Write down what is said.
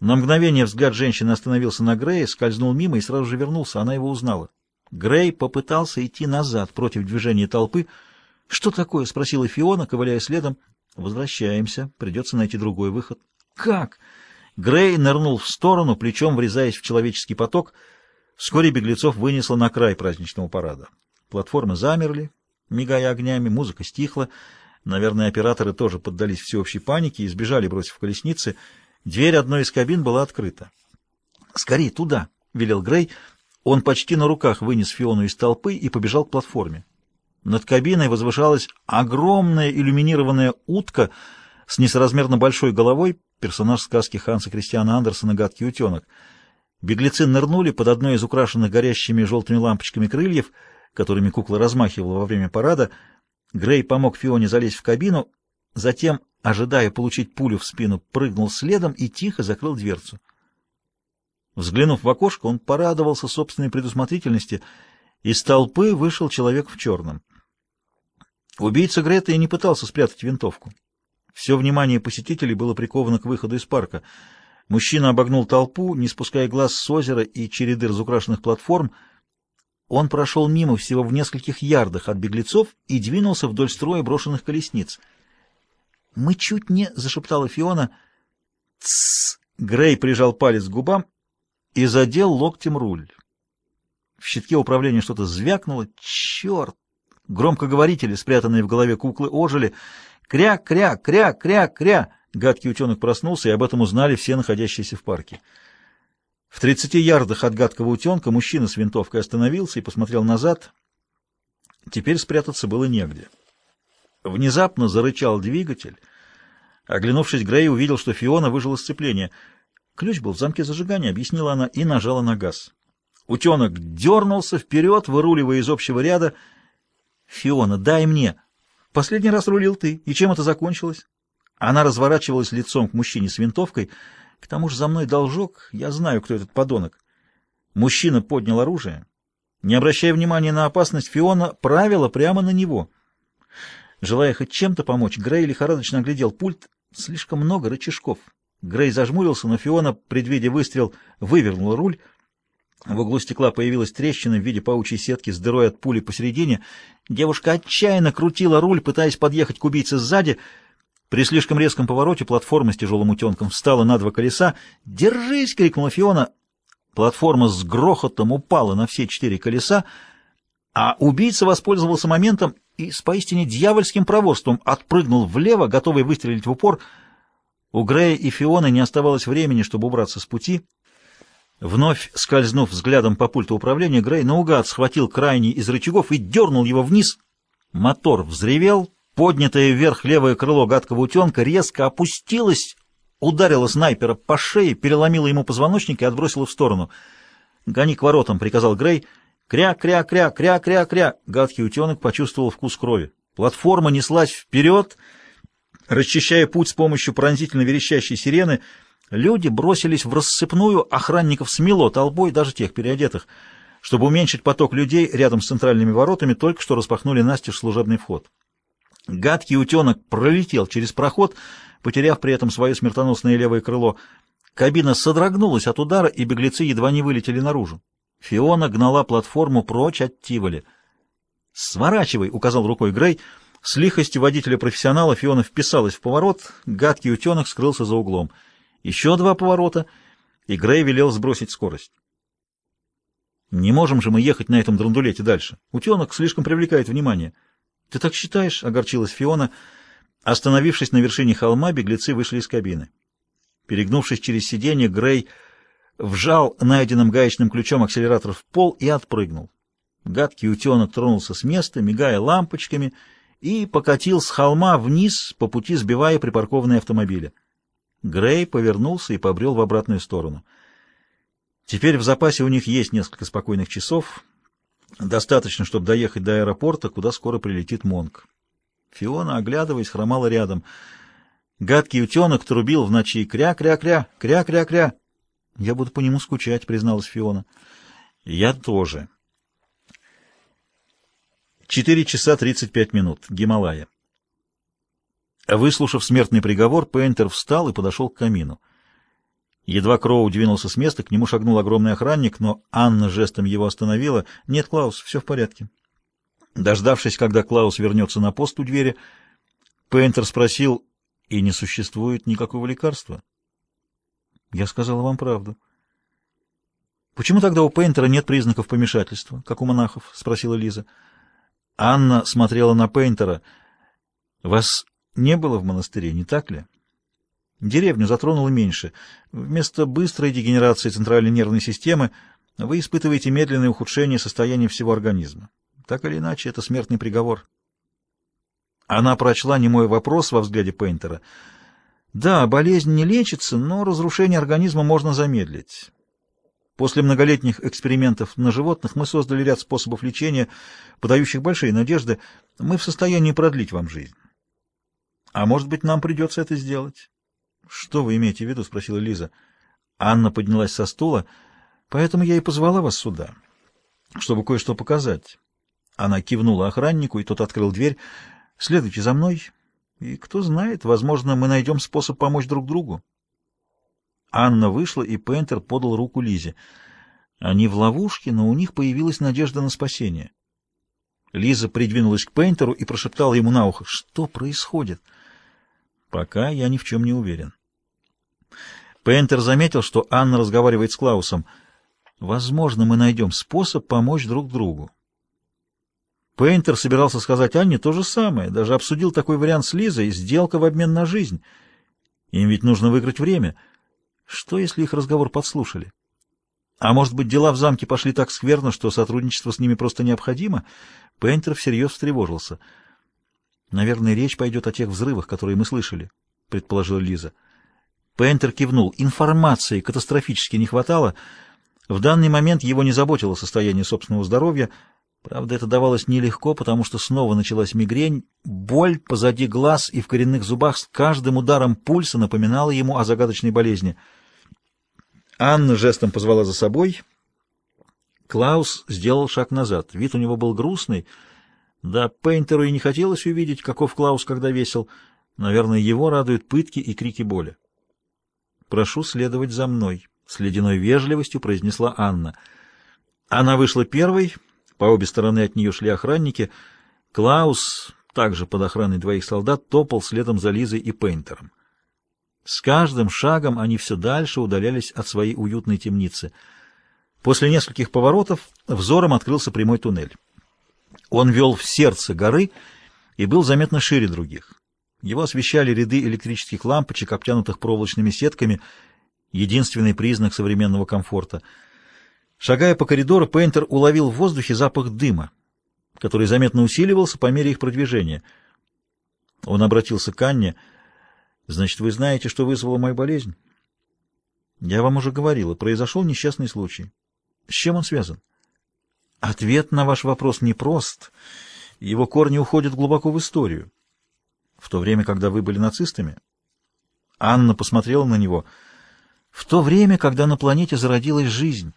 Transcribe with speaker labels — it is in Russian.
Speaker 1: На мгновение взгляд женщины остановился на Грее, скользнул мимо и сразу же вернулся. Она его узнала. Грей попытался идти назад против движения толпы. «Что такое?» — спросила Фиона, ковыляя следом. «Возвращаемся. Придется найти другой выход». «Как?» Грей нырнул в сторону, плечом врезаясь в человеческий поток. Вскоре беглецов вынесло на край праздничного парада. Платформы замерли, мигая огнями, музыка стихла. Наверное, операторы тоже поддались всеобщей панике и сбежали, бросив колесницы. Дверь одной из кабин была открыта. «Скорей, туда!» — велел Грей. Он почти на руках вынес Фиону из толпы и побежал к платформе. Над кабиной возвышалась огромная иллюминированная утка с несоразмерно большой головой, персонаж сказки Ханса Кристиана Андерсона «Гадкий утенок». Беглецы нырнули под одной из украшенных горящими желтыми лампочками крыльев, которыми кукла размахивала во время парада. Грей помог Фионе залезть в кабину, затем, ожидая получить пулю в спину, прыгнул следом и тихо закрыл дверцу. Взглянув в окошко, он порадовался собственной предусмотрительности. Из толпы вышел человек в черном. Убийца Греты и не пытался спрятать винтовку. Все внимание посетителей было приковано к выходу из парка. Мужчина обогнул толпу, не спуская глаз с озера и череды разукрашенных платформ. Он прошел мимо всего в нескольких ярдах от беглецов и двинулся вдоль строя брошенных колесниц. «Мы чуть не...» — зашептала Фиона. «Тссс!» — Грей прижал палец к губам и задел локтем руль. В щитке управления что-то звякнуло. Черт! Громкоговорители, спрятанные в голове куклы, ожили. Кря, кря, кря, кря, кря! Гадкий утенок проснулся, и об этом узнали все находящиеся в парке. В тридцати ярдах от гадкого утенка мужчина с винтовкой остановился и посмотрел назад. Теперь спрятаться было негде. Внезапно зарычал двигатель. Оглянувшись, Грей увидел, что Фиона выжила из сцепления — Ключ был в замке зажигания, объяснила она и нажала на газ. Утенок дернулся вперед, выруливая из общего ряда. «Фиона, дай мне!» «Последний раз рулил ты. И чем это закончилось?» Она разворачивалась лицом к мужчине с винтовкой. «К тому же за мной должок. Я знаю, кто этот подонок». Мужчина поднял оружие. Не обращая внимания на опасность, Фиона правила прямо на него. Желая хоть чем-то помочь, Грей лихорадочно оглядел пульт. Слишком много рычажков. Грей зажмурился, но Фиона, предвидя выстрел, вывернула руль. В углу стекла появилась трещина в виде паучьей сетки с дырой от пули посередине. Девушка отчаянно крутила руль, пытаясь подъехать к убийце сзади. При слишком резком повороте платформа с тяжелым утенком встала на два колеса. «Держись!» — крикнула Фиона. Платформа с грохотом упала на все четыре колеса, а убийца воспользовался моментом и с поистине дьявольским проворством отпрыгнул влево, готовый выстрелить в упор — у Грея и Фионы не оставалось времени, чтобы убраться с пути. Вновь скользнув взглядом по пульту управления, Грей наугад схватил крайний из рычагов и дернул его вниз. Мотор взревел, поднятое вверх левое крыло гадкого утенка резко опустилось, ударило снайпера по шее, переломило ему позвоночник и отбросило в сторону. «Гони к воротам», — приказал Грей. «Кря-кря-кря, кря-кря-кря!» Гадкий утенок почувствовал вкус крови. Платформа неслась вперед — Расчищая путь с помощью пронзительно верещащей сирены, люди бросились в рассыпную, охранников смело толпой, даже тех переодетых. Чтобы уменьшить поток людей, рядом с центральными воротами только что распахнули настежь служебный вход. Гадкий утенок пролетел через проход, потеряв при этом свое смертоносное левое крыло. Кабина содрогнулась от удара, и беглецы едва не вылетели наружу. Фиона гнала платформу прочь от Тиволи. «Сворачивай!» — указал рукой Грей — с лихостью водителя-профессионала Фиона вписалась в поворот, гадкий утенок скрылся за углом. Еще два поворота, и Грей велел сбросить скорость. «Не можем же мы ехать на этом драндулете дальше. Утенок слишком привлекает внимание». «Ты так считаешь?» — огорчилась Фиона. Остановившись на вершине холма, беглецы вышли из кабины. Перегнувшись через сиденье, Грей вжал найденным гаечным ключом акселератор в пол и отпрыгнул. Гадкий утенок тронулся с места, мигая лампочками — и покатил с холма вниз, по пути сбивая припаркованные автомобили. Грей повернулся и побрел в обратную сторону. Теперь в запасе у них есть несколько спокойных часов. Достаточно, чтобы доехать до аэропорта, куда скоро прилетит Монк. Фиона, оглядываясь, хромала рядом. Гадкий утенок трубил в ночи «кря-кря-кря, кря-кря-кря». «Я буду по нему скучать», — призналась Фиона. «Я тоже». Четыре часа тридцать пять минут. Гималая. Выслушав смертный приговор, Пейнтер встал и подошел к камину. Едва Кроу двинулся с места, к нему шагнул огромный охранник, но Анна жестом его остановила. «Нет, Клаус, все в порядке». Дождавшись, когда Клаус вернется на пост у двери, Пейнтер спросил, «И не существует никакого лекарства?» «Я сказала вам правду». «Почему тогда у Пейнтера нет признаков помешательства, как у монахов?» — спросила Лиза. Анна смотрела на Пейнтера. «Вас не было в монастыре, не так ли?» Деревню затронуло меньше. Вместо быстрой дегенерации центральной нервной системы вы испытываете медленное ухудшение состояния всего организма. Так или иначе, это смертный приговор. Она прочла немой вопрос во взгляде Пейнтера. Да, болезнь не лечится, но разрушение организма можно замедлить. После многолетних экспериментов на животных мы создали ряд способов лечения, подающих большие надежды. Мы в состоянии продлить вам жизнь. А может быть, нам придется это сделать? Что вы имеете в виду? — спросила Лиза. Анна поднялась со стула. Поэтому я и позвала вас сюда, чтобы кое-что показать. Она кивнула охраннику, и тот открыл дверь. Следуйте за мной, и кто знает, возможно, мы найдем способ помочь друг другу. Анна вышла, и Пентер подал руку Лизе. Они в ловушке, но у них появилась надежда на спасение. Лиза придвинулась к Пейнтеру и прошептала ему на ухо, что происходит. Пока я ни в чем не уверен. Пейнтер заметил, что Анна разговаривает с Клаусом. Возможно, мы найдем способ помочь друг другу. Пейнтер собирался сказать Анне то же самое, даже обсудил такой вариант с Лизой, сделка в обмен на жизнь. Им ведь нужно выиграть время — что, если их разговор подслушали? А может быть, дела в замке пошли так скверно, что сотрудничество с ними просто необходимо? Пейнтер всерьез встревожился. «Наверное, речь пойдет о тех взрывах, которые мы слышали», — предположила Лиза. Пейнтер кивнул. Информации катастрофически не хватало. В данный момент его не заботило состояние собственного здоровья. Правда, это давалось нелегко, потому что снова началась мигрень. Боль позади глаз и в коренных зубах с каждым ударом пульса напоминала ему о загадочной болезни — Анна жестом позвала за собой. Клаус сделал шаг назад. Вид у него был грустный. Да, Пейнтеру и не хотелось увидеть, каков Клаус, когда весел. Наверное, его радуют пытки и крики боли. «Прошу следовать за мной», — с ледяной вежливостью произнесла Анна. Она вышла первой, по обе стороны от нее шли охранники. Клаус, также под охраной двоих солдат, топал следом за Лизой и Пейнтером. С каждым шагом они все дальше удалялись от своей уютной темницы. После нескольких поворотов взором открылся прямой туннель. Он вел в сердце горы и был заметно шире других. Его освещали ряды электрических лампочек, обтянутых проволочными сетками, единственный признак современного комфорта. Шагая по коридору, Пейнтер уловил в воздухе запах дыма, который заметно усиливался по мере их продвижения. Он обратился к Анне — Значит, вы знаете, что вызвало мою болезнь? Я вам уже говорила, произошел несчастный случай. С чем он связан? Ответ на ваш вопрос непрост. Его корни уходят глубоко в историю. В то время, когда вы были нацистами, Анна посмотрела на него. В то время, когда на планете зародилась жизнь.